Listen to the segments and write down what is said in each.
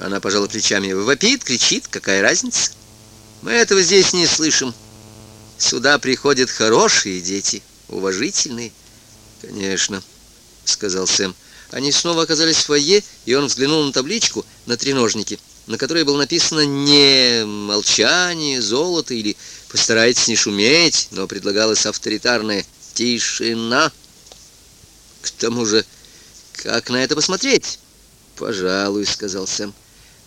Она пожала плечами. Вопит, кричит, какая разница? Мы этого здесь не слышим. Сюда приходят хорошие дети, уважительные. Конечно, сказал Сэм. Они снова оказались в фойе, и он взглянул на табличку на треножнике, на которой было написано не молчание, золото или постарайтесь не шуметь, но предлагалось авторитарное тишина. К тому же, как на это посмотреть? Пожалуй, сказал Сэм.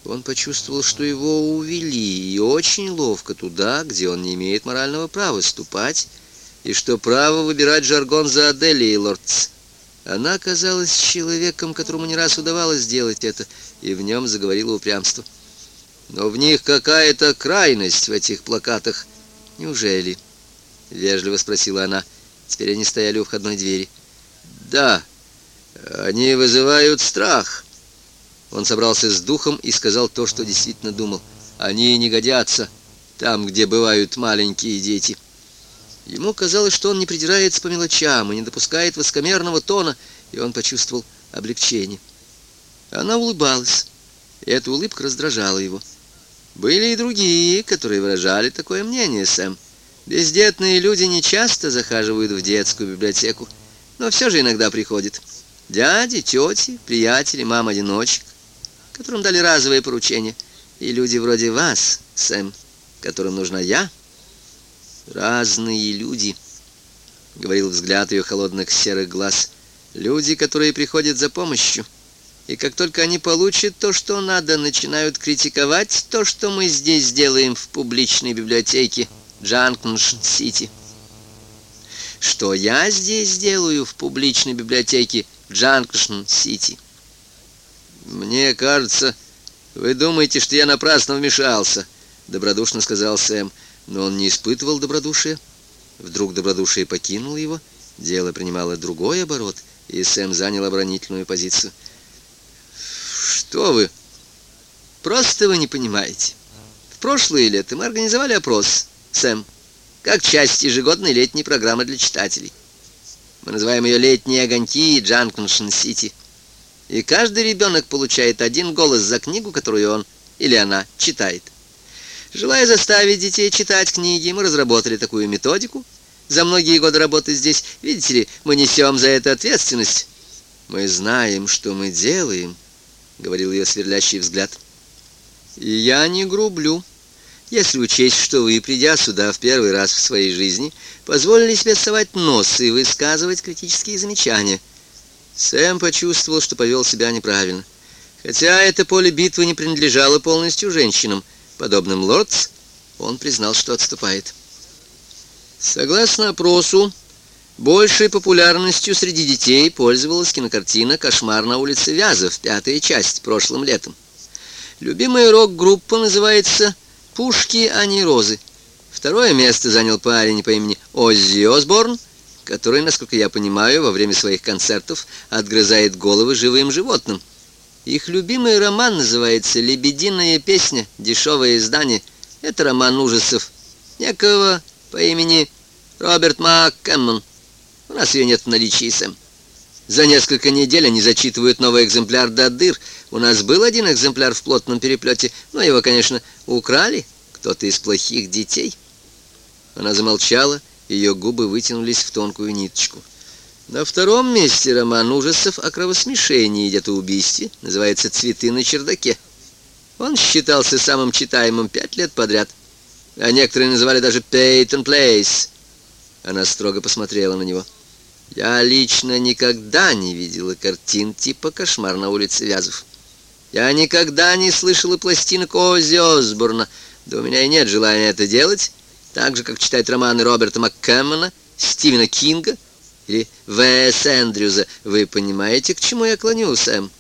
Он почувствовал, что его увели, и очень ловко туда, где он не имеет морального права ступать, и что право выбирать жаргон за Аделией Лордс. Она казалась человеком, которому не раз удавалось сделать это, и в нем заговорило упрямство. Но в них какая-то крайность в этих плакатах. Неужели? Вежливо спросила она. Теперь они стояли у входной двери. Да, они вызывают страх. Он собрался с духом и сказал то, что действительно думал. Они не годятся там, где бывают маленькие дети. Ему казалось, что он не придирается по мелочам и не допускает воскомерного тона, и он почувствовал облегчение. Она улыбалась, и эта улыбка раздражала его. Были и другие, которые выражали такое мнение, Сэм. Бездетные люди не часто захаживают в детскую библиотеку, но все же иногда приходят. Дяди, тети, приятели, мам-одиночек которым дали разовые поручения, и люди вроде вас, Сэм, которым нужна я. Разные люди, — говорил взгляд ее холодных серых глаз, — люди, которые приходят за помощью, и как только они получат то, что надо, начинают критиковать то, что мы здесь делаем в публичной библиотеке Джанкшн-Сити. Что я здесь делаю в публичной библиотеке Джанкшн-Сити? «Мне кажется, вы думаете, что я напрасно вмешался», — добродушно сказал Сэм. Но он не испытывал добродушия. Вдруг добродушие покинуло его, дело принимало другой оборот, и Сэм занял оборонительную позицию. «Что вы? Просто вы не понимаете. В прошлое лето мы организовали опрос, Сэм, как часть ежегодной летней программы для читателей. Мы называем ее «Летние огоньки Джанкшн-Сити». И каждый ребенок получает один голос за книгу, которую он или она читает. Желая заставить детей читать книги, мы разработали такую методику. За многие годы работы здесь, видите ли, мы несем за это ответственность. Мы знаем, что мы делаем, — говорил ее сверлящий взгляд. И я не грублю. Если учесть, что вы, придя сюда в первый раз в своей жизни, позволили себе совать нос и высказывать критические замечания — Сэм почувствовал, что повел себя неправильно. Хотя это поле битвы не принадлежало полностью женщинам, подобным лордс, он признал, что отступает. Согласно опросу, большей популярностью среди детей пользовалась кинокартина «Кошмар на улице Вязов», пятая часть, прошлым летом. Любимая рок-группа называется «Пушки, а не розы». Второе место занял парень по имени Оззи Осборн, который, насколько я понимаю, во время своих концертов отгрызает головы живым животным. Их любимый роман называется «Лебединая песня. Дешевое издание». Это роман ужасов некого по имени Роберт МакКэммон. У нас ее нет в наличии, Сэм. За несколько недель они зачитывают новый экземпляр до дыр. У нас был один экземпляр в плотном переплете, но его, конечно, украли. Кто-то из плохих детей. Она замолчала ее губы вытянулись в тонкую ниточку. На втором месте роман ужасов о кровосмешении идет о убийстве. Называется «Цветы на чердаке». Он считался самым читаемым пять лет подряд. А некоторые называли даже «Пейтон Плейс». Она строго посмотрела на него. «Я лично никогда не видела картин типа «Кошмар на улице Вязов». Я никогда не слышала пластинок Оззи Осборна, да у меня и нет желания это делать» так же, как читать романы Роберта МакКэммона, Стивена Кинга или В.С. Эндрюза. Вы понимаете, к чему я клоню, Сэм?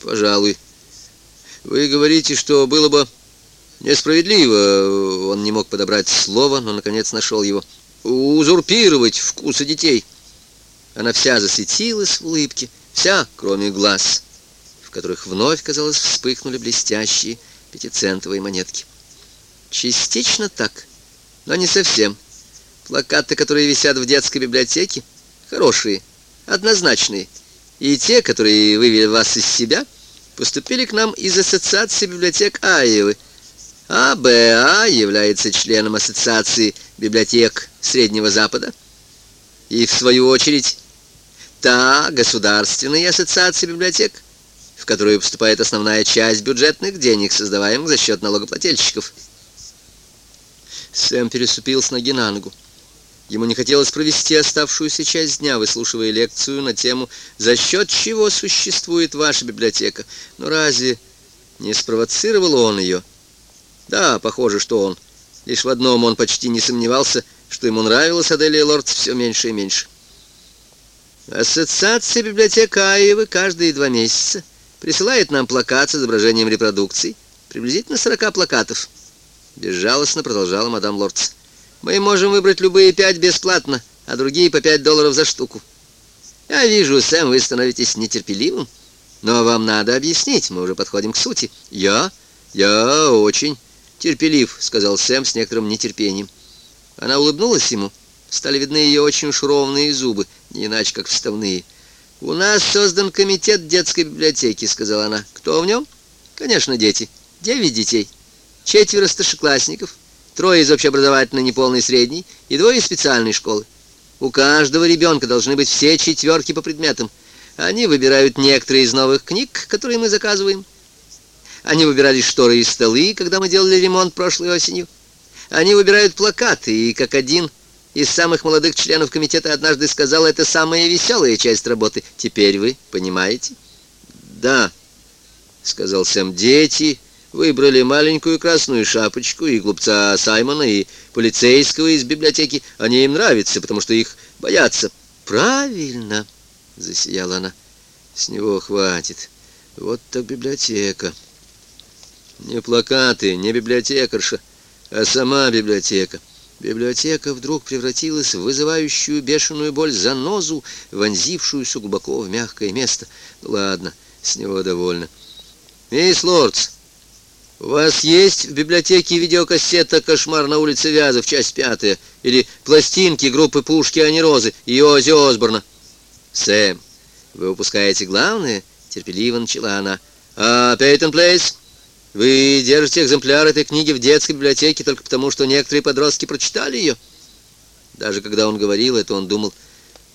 Пожалуй. Вы говорите, что было бы несправедливо. Он не мог подобрать слово, но, наконец, нашел его. Узурпировать вкусы детей. Она вся засветилась в улыбке, вся, кроме глаз, в которых вновь, казалось, вспыхнули блестящие пятицентовые монетки. Частично так но не совсем. Плакаты, которые висят в детской библиотеке, хорошие, однозначные. И те, которые вывели вас из себя, поступили к нам из Ассоциации библиотек Аевы. АБА является членом Ассоциации библиотек Среднего Запада. И, в свою очередь, та Государственная Ассоциация библиотек, в которую поступает основная часть бюджетных денег, создаваемых за счет налогоплательщиков. Сэм переступил с ноги на ногу. Ему не хотелось провести оставшуюся часть дня, выслушивая лекцию на тему «За счет чего существует ваша библиотека?». Но разве не спровоцировал он ее? Да, похоже, что он. Лишь в одном он почти не сомневался, что ему нравилась Аделия Лордс все меньше и меньше. Ассоциация библиотек Аевы каждые два месяца присылает нам плакат с изображением репродукций, приблизительно 40 плакатов. Безжалостно продолжала мадам Лордс. Мы можем выбрать любые пять бесплатно, а другие по пять долларов за штуку. Я вижу, Сэм, вы становитесь нетерпеливым. Но вам надо объяснить, мы уже подходим к сути. Я? Я очень терпелив, сказал Сэм с некоторым нетерпением. Она улыбнулась ему. Стали видны ее очень уж ровные зубы, не иначе как вставные. «У нас создан комитет детской библиотеки», — сказала она. «Кто в нем?» «Конечно, дети. Девять детей. Четверо старшеклассников, трое из общеобразовательной неполной средней и двое из специальной школы. У каждого ребенка должны быть все четверки по предметам. Они выбирают некоторые из новых книг, которые мы заказываем. Они выбирали шторы и столы, когда мы делали ремонт прошлой осенью. Они выбирают плакаты, и как один из самых молодых членов комитета однажды сказал, это самая веселая часть работы. Теперь вы понимаете? Да, сказал Сэм, дети Выбрали маленькую красную шапочку и глупца Саймона, и полицейского из библиотеки. Они им нравятся, потому что их боятся. Правильно, засияла она. С него хватит. Вот так библиотека. Не плакаты, не библиотекарша, а сама библиотека. Библиотека вдруг превратилась в вызывающую бешеную боль занозу, вонзившуюся глубоко в мягкое место. Ну, ладно, с него довольно. «Мисс Лордс, у вас есть в библиотеке видеокассета «Кошмар на улице Вязов», часть пятая, или пластинки группы «Пушки, а не розы» и Ози Осборна? Сэм, вы упускаете главное, терпеливо начала она. А Пейтон Плейс? Вы держите экземпляр этой книги в детской библиотеке только потому, что некоторые подростки прочитали ее? Даже когда он говорил это, он думал,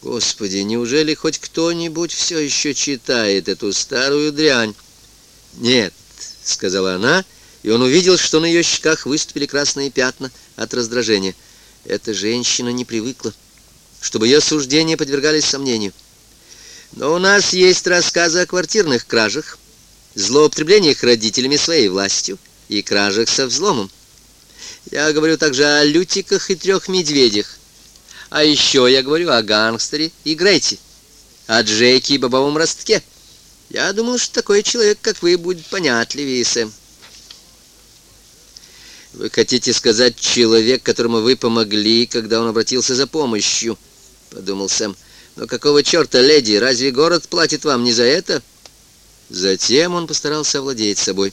«Господи, неужели хоть кто-нибудь все еще читает эту старую дрянь?» «Нет», — сказала она, и он увидел, что на ее щеках выступили красные пятна от раздражения. Эта женщина не привыкла, чтобы ее суждения подвергались сомнению. Но у нас есть рассказы о квартирных кражах, злоупотреблениях родителями своей властью и кражах со взломом. Я говорю также о лютиках и трех медведях. А еще я говорю о гангстере и Грейте, о Джеке и бобовом ростке. Я думал, что такой человек, как вы, будет понятливее, Сэм. Вы хотите сказать человек, которому вы помогли, когда он обратился за помощью? Подумал Сэм. Но какого черта, леди, разве город платит вам не за это? Затем он постарался овладеть собой.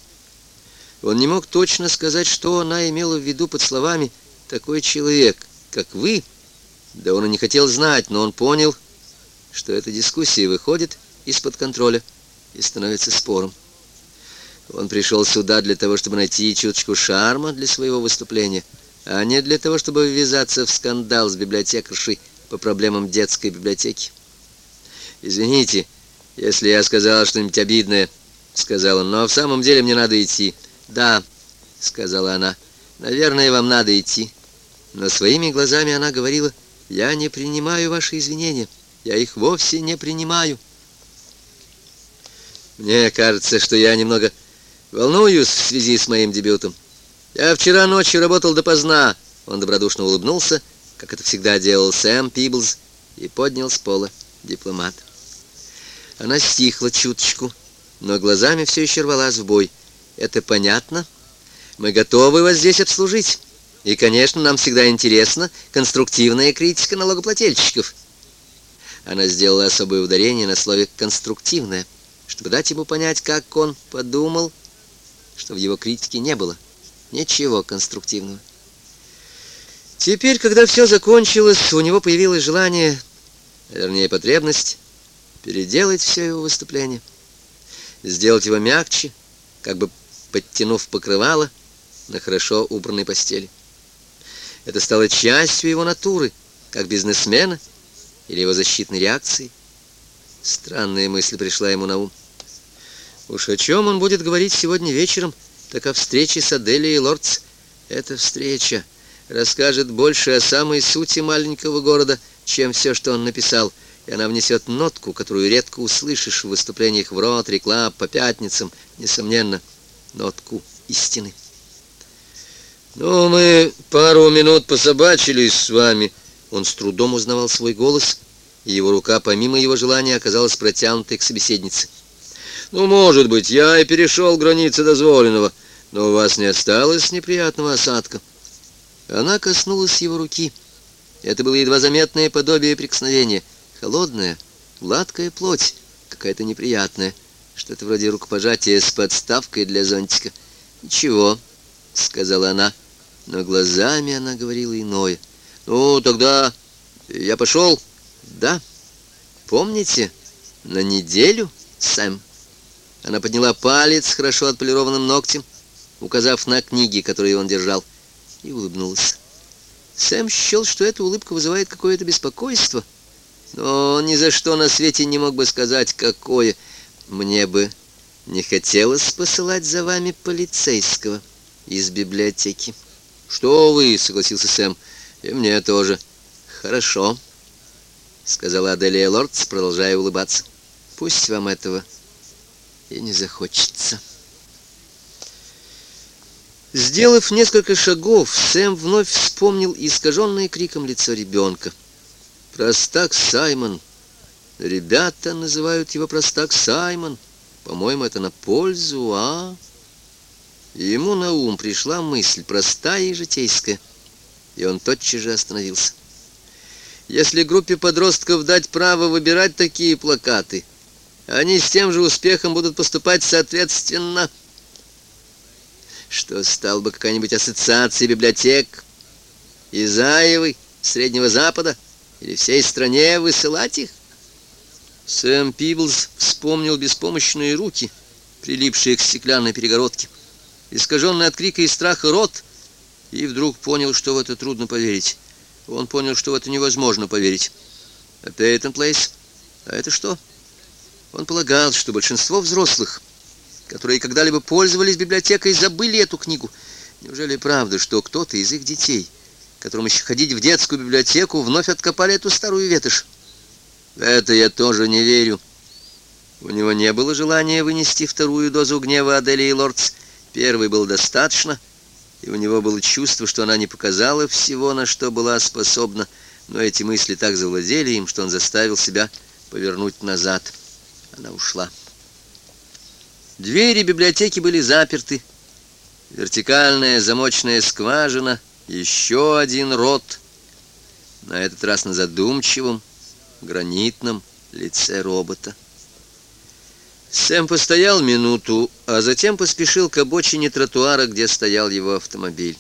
Он не мог точно сказать, что она имела в виду под словами «такой человек, как вы». Да он и не хотел знать, но он понял, что эта дискуссия выходит из-под контроля и становится спором. Он пришел сюда для того, чтобы найти чуточку шарма для своего выступления, а не для того, чтобы ввязаться в скандал с библиотекаршей по проблемам детской библиотеки. «Извините, если я сказал что-нибудь обидное», — сказал он, — «но в самом деле мне надо идти». «Да», — сказала она, — «наверное, вам надо идти». Но своими глазами она говорила, «Я не принимаю ваши извинения, я их вовсе не принимаю». Мне кажется, что я немного Волнуюсь в связи с моим дебютом. Я вчера ночью работал допоздна. Он добродушно улыбнулся, как это всегда делал Сэм Пиблз, и поднял с пола дипломат. Она стихла чуточку, но глазами все еще рвалась в бой. Это понятно. Мы готовы вас здесь обслужить. И, конечно, нам всегда интересна конструктивная критика налогоплательщиков. Она сделала особое ударение на слове «конструктивная», чтобы дать ему понять, как он подумал что в его критике не было ничего конструктивного. Теперь, когда все закончилось, у него появилось желание, вернее, потребность переделать все его выступление. сделать его мягче, как бы подтянув покрывало на хорошо убранной постели. Это стало частью его натуры, как бизнесмена или его защитной реакции. Странная мысль пришла ему на ум. Уж о чем он будет говорить сегодня вечером, так о встрече с Аделией Лордс. Эта встреча расскажет больше о самой сути маленького города, чем все, что он написал, и она внесет нотку, которую редко услышишь в выступлениях в рот, реклам, по пятницам, несомненно, нотку истины. «Ну, мы пару минут пособачились с вами». Он с трудом узнавал свой голос, и его рука, помимо его желания, оказалась протянутой к собеседнице. «Ну, может быть, я и перешел границы дозволенного, но у вас не осталось неприятного осадка». Она коснулась его руки. Это было едва заметное подобие прикосновения. Холодная, гладкая плоть, какая-то неприятная. Что-то вроде рукопожатия с подставкой для зонтика. «Ничего», — сказала она, но глазами она говорила иное. «Ну, тогда я пошел?» «Да. Помните? На неделю, Сэм?» Она подняла палец с хорошо отполированным ногтем, указав на книги, которые он держал и улыбнулась. Сэм счел, что эта улыбка вызывает какое-то беспокойство, но он ни за что на свете не мог бы сказать, какое. Мне бы не хотелось посылать за вами полицейского из библиотеки. «Что вы?» — согласился Сэм. «И мне тоже». «Хорошо», — сказала Аделия Лордс, продолжая улыбаться. «Пусть вам этого и не захочется». Сделав несколько шагов, Сэм вновь вспомнил искаженное криком лицо ребенка. «Простак Саймон!» Ребята называют его простак Саймон. По-моему, это на пользу, а? Ему на ум пришла мысль, простая и житейская, и он тотчас же остановился. Если группе подростков дать право выбирать такие плакаты, они с тем же успехом будут поступать соответственно что стал бы какая-нибудь ассоциация библиотек Изаевой, Среднего Запада или всей стране высылать их? Сэм Пиблз вспомнил беспомощные руки, прилипшие к стеклянной перегородке, искаженный от крика и страха рот, и вдруг понял, что в это трудно поверить. Он понял, что в это невозможно поверить. А Пейтон Плейс? А это что? Он полагал, что большинство взрослых которые когда-либо пользовались библиотекой, забыли эту книгу. Неужели правда, что кто-то из их детей, которым еще ходить в детскую библиотеку, вновь откопали эту старую ветошь? Это я тоже не верю. У него не было желания вынести вторую дозу гнева Аделии Лордс. Первый был достаточно, и у него было чувство, что она не показала всего, на что была способна, но эти мысли так завладели им, что он заставил себя повернуть назад. Она ушла. Двери библиотеки были заперты. Вертикальная замочная скважина, еще один рот, на этот раз на задумчивом, гранитном лице робота. Сэм постоял минуту, а затем поспешил к обочине тротуара, где стоял его автомобиль.